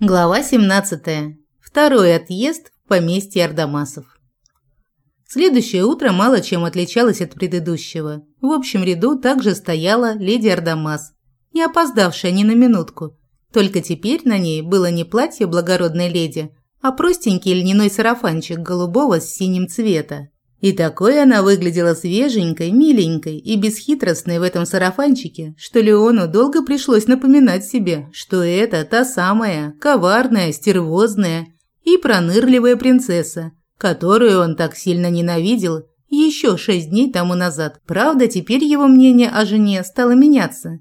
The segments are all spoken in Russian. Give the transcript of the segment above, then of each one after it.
Глава 17. Второй отъезд в поместье Ардамасов. Следующее утро мало чем отличалось от предыдущего. В общем ряду также стояла леди Ардамас, не опоздавшая ни на минутку. Только теперь на ней было не платье благородной леди, а простенький льняной сарафанчик голубого с синим цвета. И такой она выглядела свеженькой, миленькой и бесхитростной в этом сарафанчике, что Леону долго пришлось напоминать себе, что это та самая коварная, стервозная и пронырливая принцесса, которую он так сильно ненавидел еще шесть дней тому назад. Правда, теперь его мнение о жене стало меняться.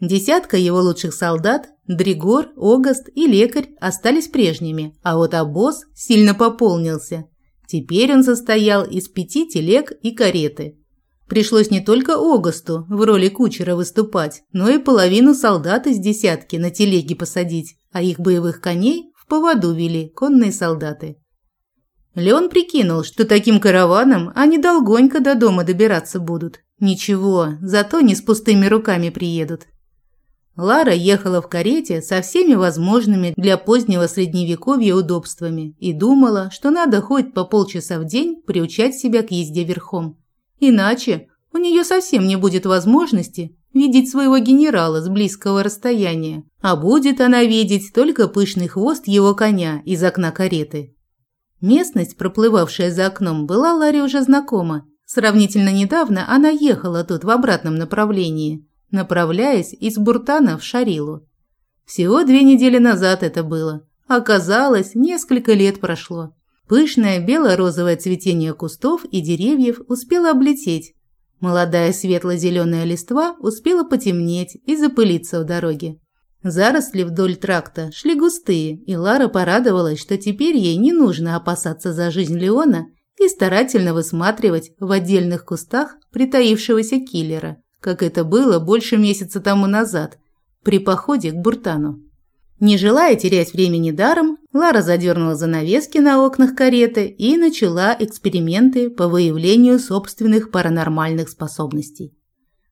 Десятка его лучших солдат, Дригор, Огаст и лекарь остались прежними, а вот обоз сильно пополнился – Теперь он состоял из пяти телег и кареты. Пришлось не только Огасту в роли кучера выступать, но и половину солдат из десятки на телеги посадить, а их боевых коней в поводу вели конные солдаты. Леон прикинул, что таким караваном они долгонько до дома добираться будут. Ничего, зато не с пустыми руками приедут. Лара ехала в карете со всеми возможными для позднего средневековья удобствами и думала, что надо хоть по полчаса в день приучать себя к езде верхом. Иначе у нее совсем не будет возможности видеть своего генерала с близкого расстояния, а будет она видеть только пышный хвост его коня из окна кареты. Местность, проплывавшая за окном, была Ларе уже знакома. Сравнительно недавно она ехала тут в обратном направлении – направляясь из Буртана в Шарилу. Всего две недели назад это было. Оказалось, несколько лет прошло. Пышное бело-розовое цветение кустов и деревьев успело облететь. Молодая светло-зеленая листва успела потемнеть и запылиться в дороге. Заросли вдоль тракта шли густые, и Лара порадовалась, что теперь ей не нужно опасаться за жизнь Леона и старательно высматривать в отдельных кустах притаившегося киллера как это было больше месяца тому назад, при походе к Буртану. Не желая терять времени даром, Лара задернула занавески на окнах кареты и начала эксперименты по выявлению собственных паранормальных способностей.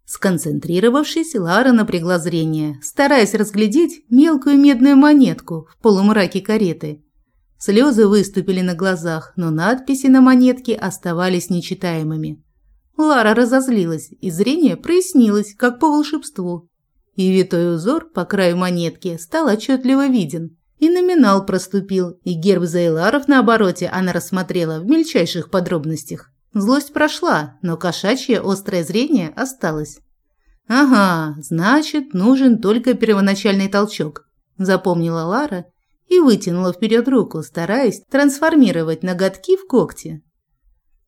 Сконцентрировавшись, Лара напрягла зрение, стараясь разглядеть мелкую медную монетку в полумраке кареты. Слезы выступили на глазах, но надписи на монетке оставались нечитаемыми. Лара разозлилась, и зрение прояснилось, как по волшебству. И витой узор по краю монетки стал отчетливо виден. И номинал проступил, и герб Зайларов на обороте она рассмотрела в мельчайших подробностях. Злость прошла, но кошачье острое зрение осталось. «Ага, значит, нужен только первоначальный толчок», – запомнила Лара и вытянула вперед руку, стараясь трансформировать ноготки в когти.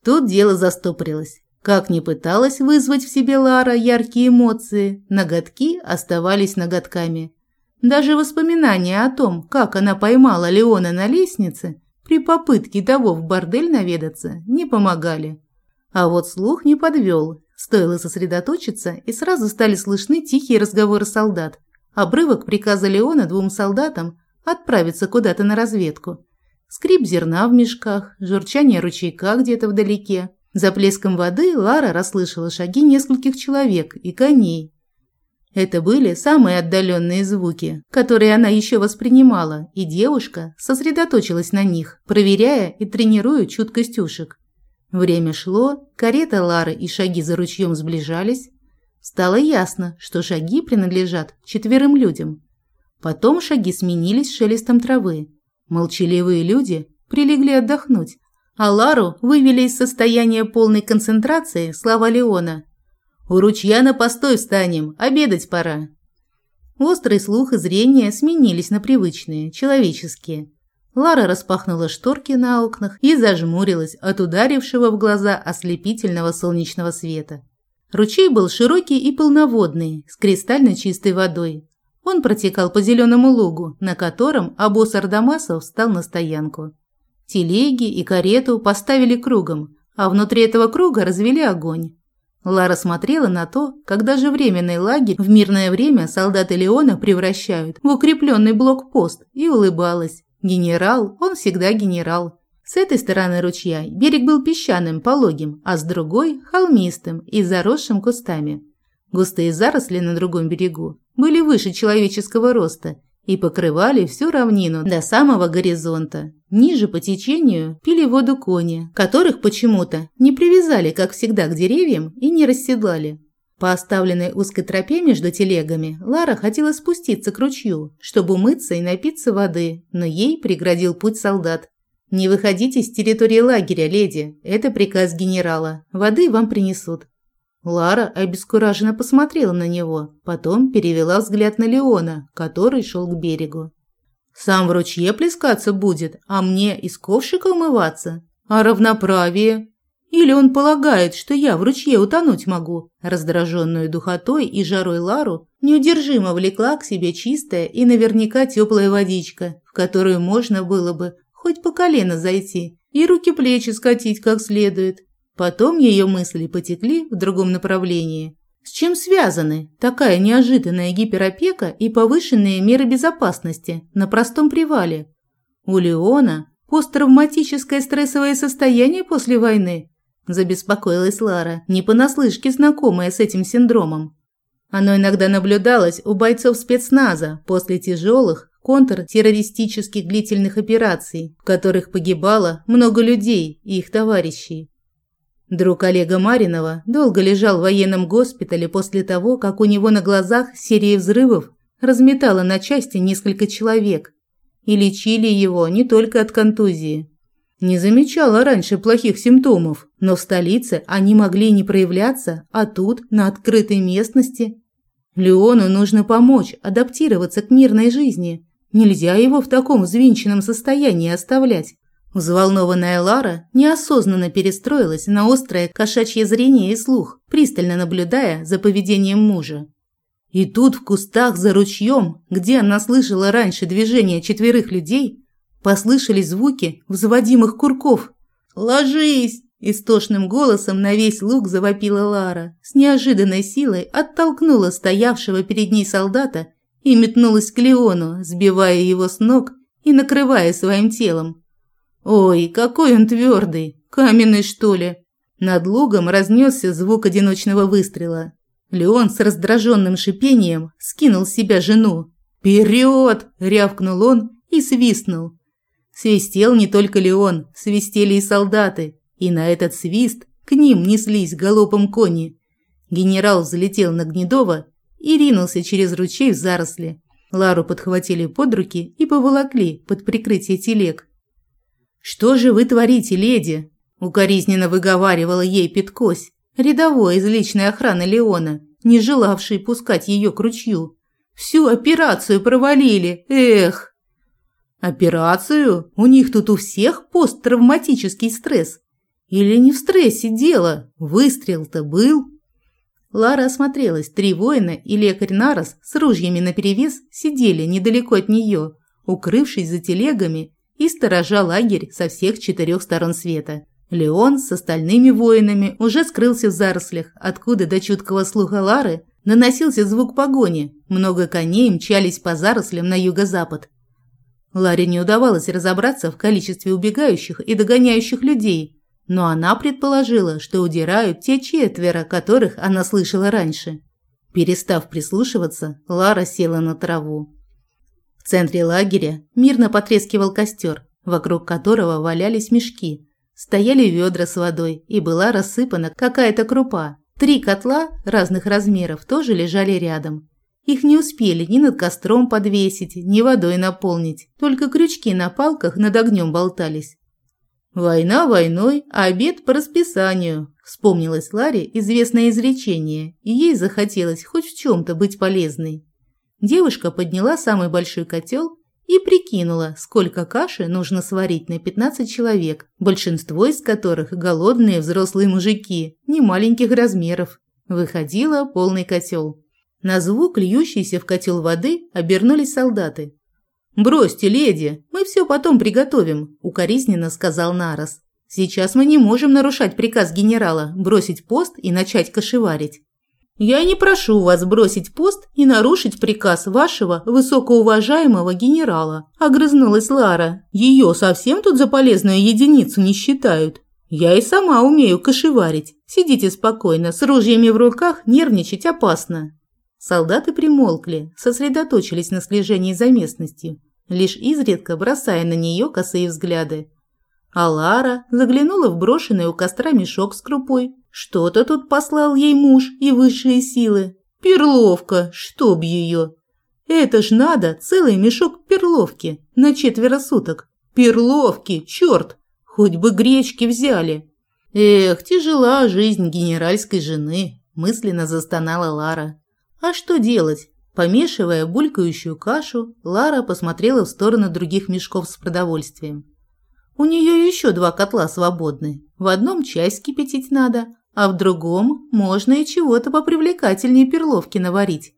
Тут дело застопорилось. Как ни пыталась вызвать в себе Лара яркие эмоции, ноготки оставались ноготками. Даже воспоминания о том, как она поймала Леона на лестнице, при попытке того в бордель наведаться, не помогали. А вот слух не подвел. Стоило сосредоточиться, и сразу стали слышны тихие разговоры солдат. Обрывок приказа Леона двум солдатам отправиться куда-то на разведку. Скрип зерна в мешках, журчание ручейка где-то вдалеке. За плеском воды Лара расслышала шаги нескольких человек и коней. Это были самые отдаленные звуки, которые она еще воспринимала, и девушка сосредоточилась на них, проверяя и тренируя чуткость ушек. Время шло, карета Лары и шаги за ручьем сближались. Стало ясно, что шаги принадлежат четверым людям. Потом шаги сменились шелестом травы. Молчаливые люди прилегли отдохнуть, а Лару вывели из состояния полной концентрации слова Леона. «У ручья на постой встанем, обедать пора». Острый слух и зрение сменились на привычные, человеческие. Лара распахнула шторки на окнах и зажмурилась от ударившего в глаза ослепительного солнечного света. Ручей был широкий и полноводный, с кристально чистой водой. Он протекал по зеленому лугу, на котором обоз Ардамасов встал на стоянку. Телеги и карету поставили кругом, а внутри этого круга развели огонь. Лара смотрела на то, как даже временный лагерь в мирное время солдаты Леона превращают в укрепленный блокпост, и улыбалась. Генерал, он всегда генерал. С этой стороны ручья берег был песчаным, пологим, а с другой – холмистым и заросшим кустами. Густые заросли на другом берегу были выше человеческого роста и покрывали всю равнину до самого горизонта. Ниже по течению пили воду кони, которых почему-то не привязали, как всегда, к деревьям и не расседлали. По оставленной узкой тропе между телегами Лара хотела спуститься к ручью, чтобы умыться и напиться воды, но ей преградил путь солдат. «Не выходите с территории лагеря, леди. Это приказ генерала. Воды вам принесут». Лара обескураженно посмотрела на него, потом перевела взгляд на Леона, который шел к берегу. «Сам в ручье плескаться будет, а мне из ковшика умываться? А равноправие? Или он полагает, что я в ручье утонуть могу?» Раздраженную духотой и жарой Лару неудержимо влекла к себе чистая и наверняка теплая водичка, в которую можно было бы хоть по колено зайти и руки-плечи скатить как следует. Потом ее мысли потекли в другом направлении. С чем связаны такая неожиданная гиперопека и повышенные меры безопасности на простом привале? У Леона посттравматическое стрессовое состояние после войны? Забеспокоилась Лара, не понаслышке знакомая с этим синдромом. Оно иногда наблюдалось у бойцов спецназа после тяжелых контртеррористических длительных операций, в которых погибало много людей и их товарищей. Друг Олега Маринова долго лежал в военном госпитале после того, как у него на глазах серия взрывов разметала на части несколько человек. И лечили его не только от контузии. Не замечала раньше плохих симптомов, но в столице они могли не проявляться, а тут, на открытой местности. Леону нужно помочь адаптироваться к мирной жизни. Нельзя его в таком взвинченном состоянии оставлять. Взволнованная Лара неосознанно перестроилась на острое кошачье зрение и слух, пристально наблюдая за поведением мужа. И тут в кустах за ручьем, где она слышала раньше движение четверых людей, послышались звуки взводимых курков. «Ложись!» – истошным голосом на весь луг завопила Лара, с неожиданной силой оттолкнула стоявшего перед ней солдата и метнулась к Леону, сбивая его с ног и накрывая своим телом. Ой, какой он твердый, каменный что ли? Над лугом разнесся звук одиночного выстрела. Леон с раздраженным шипением скинул с себя жену. «Вперед!» – рявкнул он и свистнул. Свистел не только Леон, свистели и солдаты, и на этот свист к ним неслись галопом кони. Генерал взлетел на Гнедова и ринулся через ручей в заросли. Лару подхватили под руки и поволокли под прикрытие телег. «Что же вы творите, леди?» – укоризненно выговаривала ей Петкось, рядовой из личной охраны Леона, не желавший пускать ее к ручью. «Всю операцию провалили, эх!» «Операцию? У них тут у всех посттравматический стресс. Или не в стрессе дело? Выстрел-то был?» Лара осмотрелась. Три воина и лекарь Нарос с ружьями наперевес сидели недалеко от нее, укрывшись за телегами и сторожа лагерь со всех четырех сторон света. Леон с остальными воинами уже скрылся в зарослях, откуда до чуткого слуха Лары наносился звук погони. Много коней мчались по зарослям на юго-запад. Ларе не удавалось разобраться в количестве убегающих и догоняющих людей, но она предположила, что удирают те четверо, которых она слышала раньше. Перестав прислушиваться, Лара села на траву. В центре лагеря мирно потрескивал костер, вокруг которого валялись мешки. Стояли ведра с водой, и была рассыпана какая-то крупа. Три котла разных размеров тоже лежали рядом. Их не успели ни над костром подвесить, ни водой наполнить, только крючки на палках над огнем болтались. «Война войной, а обед по расписанию», – вспомнилось Ларе известное изречение, и ей захотелось хоть в чем-то быть полезной. Девушка подняла самый большой котел и прикинула, сколько каши нужно сварить на 15 человек, большинство из которых голодные взрослые мужики, не маленьких размеров. Выходила полный котел. На звук льющейся в котел воды обернулись солдаты. «Бросьте, леди, мы все потом приготовим», – укоризненно сказал Нарос. «Сейчас мы не можем нарушать приказ генерала, бросить пост и начать кошеварить. Я не прошу вас бросить пост и нарушить приказ вашего высокоуважаемого генерала, огрызнулась Лара. Ее совсем тут за полезную единицу не считают. Я и сама умею кошеварить. Сидите спокойно, с ружьями в руках нервничать опасно. Солдаты примолкли, сосредоточились на слежении за местностью, лишь изредка бросая на нее косые взгляды. А Лара заглянула в брошенный у костра мешок с крупой. Что-то тут послал ей муж и высшие силы. Перловка, чтоб ее. Это ж надо целый мешок перловки на четверо суток. Перловки, черт! Хоть бы гречки взяли. Эх, тяжела жизнь генеральской жены, мысленно застонала Лара. А что делать? Помешивая булькающую кашу, Лара посмотрела в сторону других мешков с продовольствием. У нее еще два котла свободны. В одном чай скипятить надо, а в другом можно и чего-то попривлекательнее перловки наварить.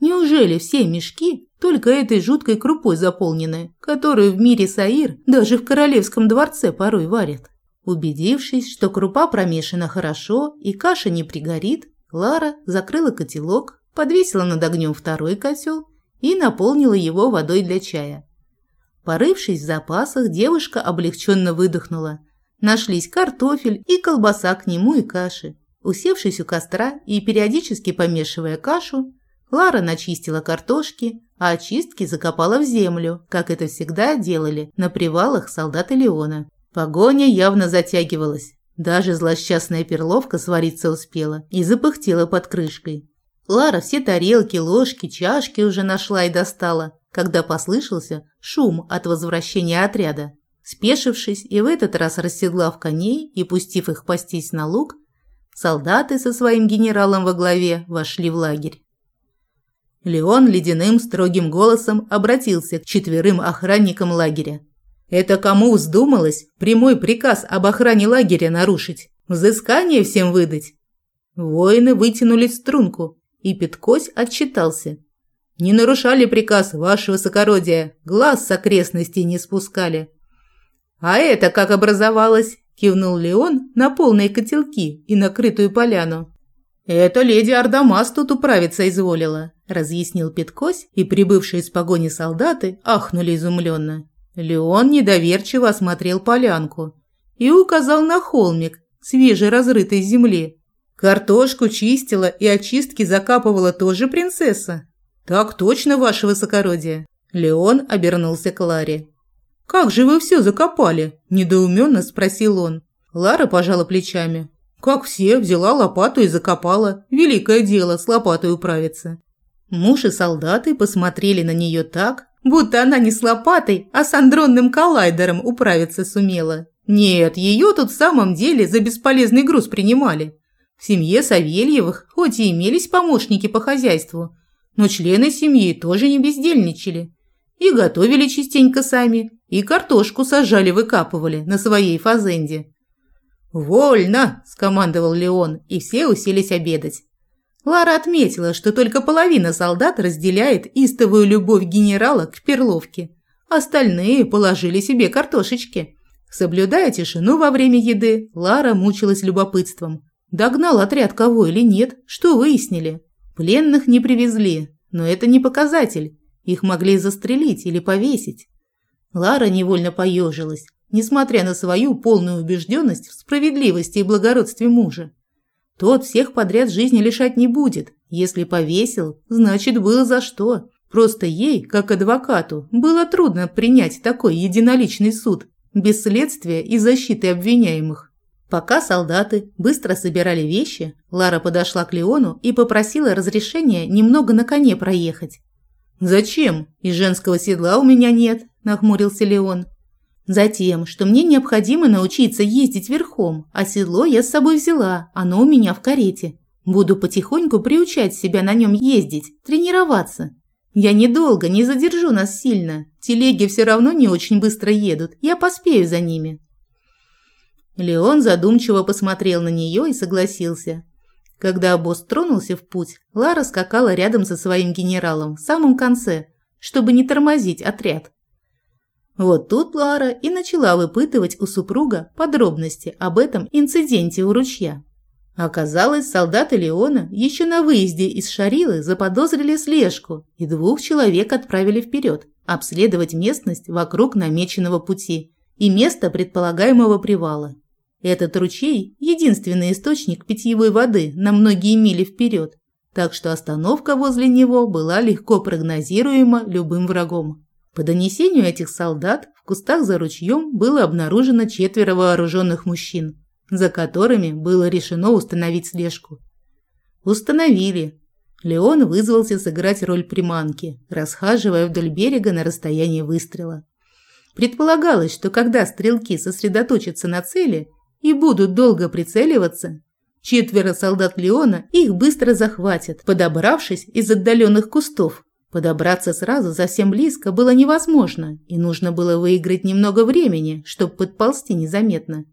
Неужели все мешки только этой жуткой крупой заполнены, которую в мире Саир даже в королевском дворце порой варят? Убедившись, что крупа промешана хорошо и каша не пригорит, Лара закрыла котелок, подвесила над огнем второй котел и наполнила его водой для чая. Порывшись в запасах, девушка облегченно выдохнула. Нашлись картофель и колбаса к нему и каши. Усевшись у костра и периодически помешивая кашу, Лара начистила картошки, а очистки закопала в землю, как это всегда делали на привалах солдаты Леона. Погоня явно затягивалась. Даже злосчастная перловка свариться успела и запыхтела под крышкой. Лара все тарелки, ложки, чашки уже нашла и достала, когда послышался шум от возвращения отряда. Спешившись и в этот раз расседлав коней и пустив их пастись на луг, солдаты со своим генералом во главе вошли в лагерь. Леон ледяным строгим голосом обратился к четверым охранникам лагеря. «Это кому вздумалось прямой приказ об охране лагеря нарушить? Взыскание всем выдать?» Воины вытянули струнку, и Петкось отчитался – не нарушали приказ, ваше высокородие, глаз с окрестностей не спускали. А это как образовалось? Кивнул Леон на полные котелки и накрытую поляну. «Это леди Ардамас тут управиться изволила», – разъяснил Петкось, и прибывшие из погони солдаты ахнули изумленно. Леон недоверчиво осмотрел полянку и указал на холмик свежеразрытой земли. Картошку чистила и очистки закапывала тоже принцесса. «Так точно, ваше высокородие!» Леон обернулся к Ларе. «Как же вы все закопали?» – недоуменно спросил он. Лара пожала плечами. «Как все, взяла лопату и закопала. Великое дело с лопатой управиться». Муж и солдаты посмотрели на нее так, будто она не с лопатой, а с андронным коллайдером управиться сумела. Нет, ее тут в самом деле за бесполезный груз принимали. В семье Савельевых хоть и имелись помощники по хозяйству, но члены семьи тоже не бездельничали. И готовили частенько сами, и картошку сажали-выкапывали на своей фазенде. «Вольно!» – скомандовал Леон, и все уселись обедать. Лара отметила, что только половина солдат разделяет истовую любовь генерала к перловке. Остальные положили себе картошечки. Соблюдая тишину во время еды, Лара мучилась любопытством. Догнал отряд кого или нет, что выяснили. Пленных не привезли, но это не показатель. Их могли застрелить или повесить. Лара невольно поежилась, несмотря на свою полную убежденность в справедливости и благородстве мужа. Тот всех подряд жизни лишать не будет. Если повесил, значит, было за что. Просто ей, как адвокату, было трудно принять такой единоличный суд, без следствия и защиты обвиняемых. Пока солдаты быстро собирали вещи, Лара подошла к Леону и попросила разрешения немного на коне проехать. «Зачем? И женского седла у меня нет», – нахмурился Леон. «Затем, что мне необходимо научиться ездить верхом, а седло я с собой взяла, оно у меня в карете. Буду потихоньку приучать себя на нем ездить, тренироваться. Я недолго, не задержу нас сильно. Телеги все равно не очень быстро едут, я поспею за ними». Леон задумчиво посмотрел на нее и согласился. Когда обоз тронулся в путь, Лара скакала рядом со своим генералом в самом конце, чтобы не тормозить отряд. Вот тут Лара и начала выпытывать у супруга подробности об этом инциденте у ручья. Оказалось, солдаты Леона еще на выезде из Шарилы заподозрили слежку и двух человек отправили вперед обследовать местность вокруг намеченного пути и место предполагаемого привала. Этот ручей – единственный источник питьевой воды на многие мили вперед. так что остановка возле него была легко прогнозируема любым врагом. По донесению этих солдат в кустах за ручьем было обнаружено четверо вооруженных мужчин, за которыми было решено установить слежку. Установили. Леон вызвался сыграть роль приманки, расхаживая вдоль берега на расстоянии выстрела. Предполагалось, что когда стрелки сосредоточатся на цели и будут долго прицеливаться, четверо солдат Леона их быстро захватят, подобравшись из отдаленных кустов. Подобраться сразу совсем близко было невозможно, и нужно было выиграть немного времени, чтобы подползти незаметно.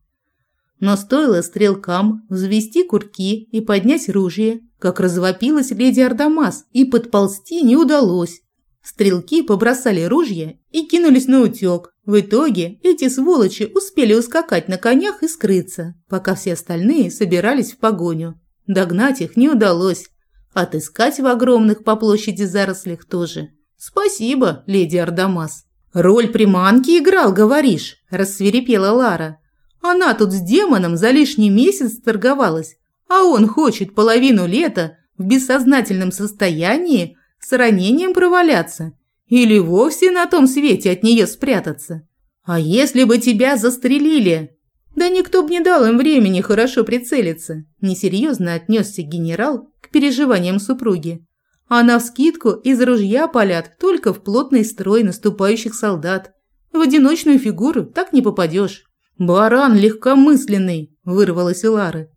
Но стоило стрелкам взвести курки и поднять ружье, как развопилась леди Ардамас, и подползти не удалось. Стрелки побросали ружья и кинулись на утек. В итоге эти сволочи успели ускакать на конях и скрыться, пока все остальные собирались в погоню. Догнать их не удалось. Отыскать в огромных по площади зарослях тоже. Спасибо, леди Ардамас. Роль приманки играл, говоришь, рассверепела Лара. Она тут с демоном за лишний месяц торговалась, а он хочет половину лета в бессознательном состоянии с ранением проваляться или вовсе на том свете от нее спрятаться. А если бы тебя застрелили? Да никто бы не дал им времени хорошо прицелиться. Несерьезно отнесся генерал к переживаниям супруги. А навскидку из ружья палят только в плотный строй наступающих солдат. В одиночную фигуру так не попадешь. «Баран легкомысленный!» – вырвалась у Лары.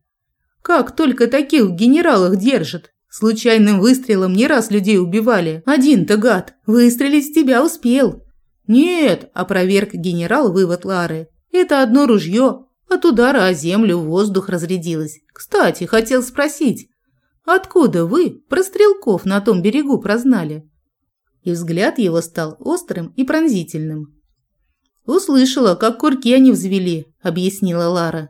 «Как только таких генералах держат! Случайным выстрелом не раз людей убивали. Один-то гад, выстрелить тебя успел. Нет, опроверг генерал вывод Лары. Это одно ружье. От удара о землю воздух разрядилось. Кстати, хотел спросить, откуда вы про стрелков на том берегу прознали? И взгляд его стал острым и пронзительным. «Услышала, как курки они взвели», – объяснила Лара.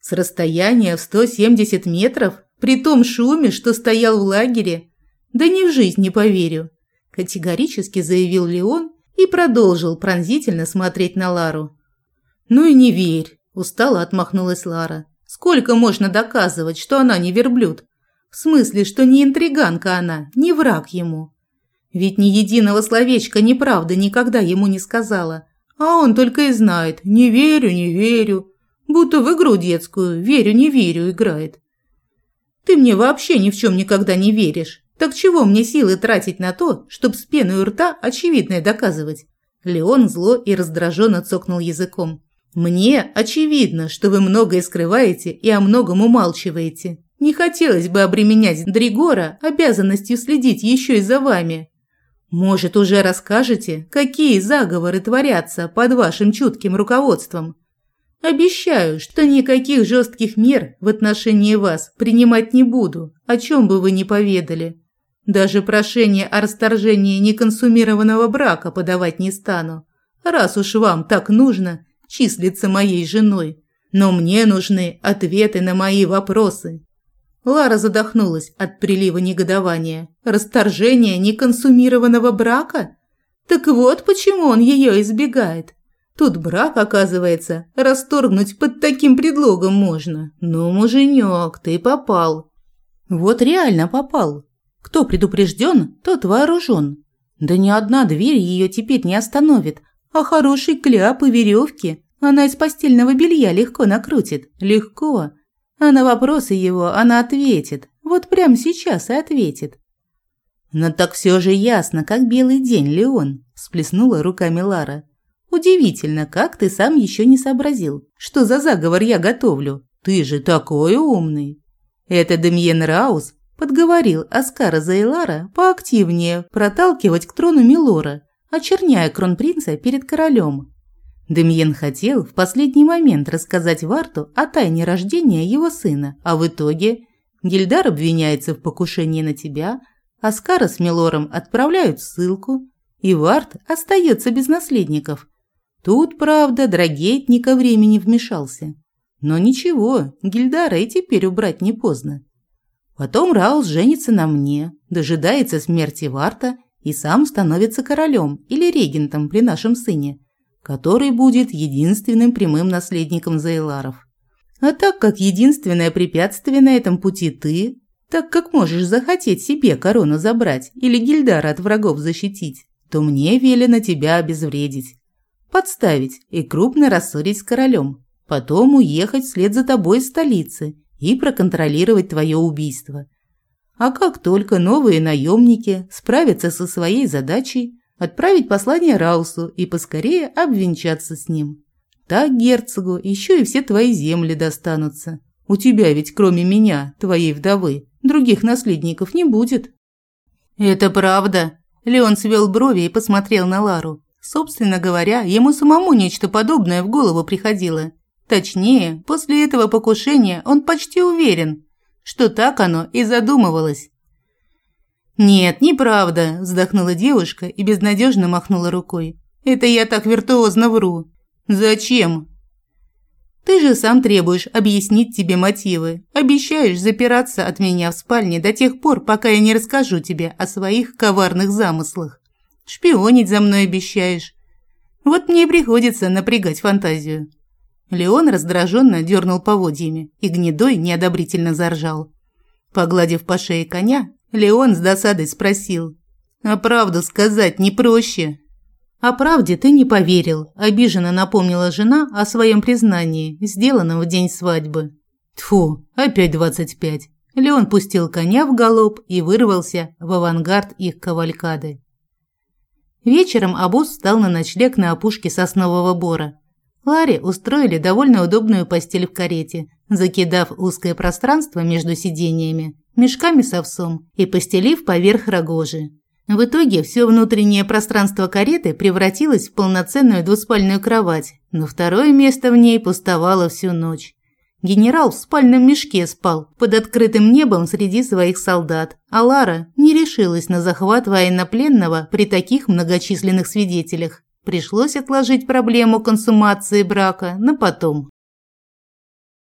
«С расстояния в 170 метров при том шуме, что стоял в лагере? Да ни в жизнь не поверю, категорически заявил Леон и продолжил пронзительно смотреть на Лару. Ну и не верь, устало отмахнулась Лара. Сколько можно доказывать, что она не верблюд? В смысле, что не интриганка она, не враг ему. Ведь ни единого словечка неправды никогда ему не сказала. А он только и знает «не верю, не верю». Будто в игру детскую «верю, не верю» играет. Ты мне вообще ни в чем никогда не веришь. Так чего мне силы тратить на то, чтобы с пеной у рта очевидное доказывать?» Леон зло и раздраженно цокнул языком. «Мне очевидно, что вы многое скрываете и о многом умалчиваете. Не хотелось бы обременять Дригора обязанностью следить еще и за вами. Может, уже расскажете, какие заговоры творятся под вашим чутким руководством? Обещаю, что никаких жестких мер в отношении вас принимать не буду, о чем бы вы ни поведали. Даже прошение о расторжении неконсумированного брака подавать не стану, раз уж вам так нужно числиться моей женой. Но мне нужны ответы на мои вопросы. Лара задохнулась от прилива негодования. Расторжение неконсумированного брака? Так вот почему он ее избегает. Тут брак, оказывается, расторгнуть под таким предлогом можно. Ну, муженек, ты попал. Вот реально попал. Кто предупрежден, тот вооружен. Да ни одна дверь ее теперь не остановит, а хороший кляп и веревки она из постельного белья легко накрутит. Легко. А на вопросы его она ответит. Вот прямо сейчас и ответит. «Но так все же ясно, как белый день, Леон», – сплеснула руками Лара. Удивительно, как ты сам еще не сообразил, что за заговор я готовлю. Ты же такой умный. Это Демьен Раус подговорил Аскара Зайлара поактивнее проталкивать к трону Милора, очерняя кронпринца перед королем. Демьен хотел в последний момент рассказать Варту о тайне рождения его сына, а в итоге Гильдар обвиняется в покушении на тебя, Аскара с Милором отправляют ссылку, и Варт остается без наследников – Тут, правда, ко времени вмешался. Но ничего, Гильдара и теперь убрать не поздно. Потом Раус женится на мне, дожидается смерти Варта и сам становится королем или регентом при нашем сыне, который будет единственным прямым наследником Зейларов. А так как единственное препятствие на этом пути ты, Так как можешь захотеть себе корону забрать или Гильдара от врагов защитить, то мне велено тебя обезвредить, подставить и крупно рассорить с королем, потом уехать вслед за тобой из столицы и проконтролировать твое убийство. А как только новые наемники справятся со своей задачей, отправить послание Раусу и поскорее обвенчаться с ним. Так герцогу еще и все твои земли достанутся. У тебя ведь кроме меня, твоей вдовы, других наследников не будет. Это правда. Леон свел брови и посмотрел на Лару. Собственно говоря, ему самому нечто подобное в голову приходило. Точнее, после этого покушения он почти уверен, что так оно и задумывалось. «Нет, неправда», – вздохнула девушка и безнадежно махнула рукой. «Это я так виртуозно вру. Зачем?» «Ты же сам требуешь объяснить тебе мотивы. Обещаешь запираться от меня в спальне до тех пор, пока я не расскажу тебе о своих коварных замыслах. Шпионить за мной обещаешь. Вот мне и приходится напрягать фантазию». Леон раздраженно дернул поводьями, и гнедой неодобрительно заржал. Погладив по шее коня, Леон с досадой спросил. «А правду сказать не проще?» «О правде ты не поверил», – обиженно напомнила жена о своем признании, сделанном в день свадьбы. Тфу, опять двадцать пять. Леон пустил коня в галоп и вырвался в авангард их кавалькады. Вечером обоз встал на ночлег на опушке соснового бора. Ларе устроили довольно удобную постель в карете, закидав узкое пространство между сидениями мешками с овсом и постелив поверх рогожи. В итоге все внутреннее пространство кареты превратилось в полноценную двуспальную кровать, но второе место в ней пустовало всю ночь. Генерал в спальном мешке спал под открытым небом среди своих солдат, а Лара не решилась на захват военнопленного при таких многочисленных свидетелях. Пришлось отложить проблему консумации брака на потом.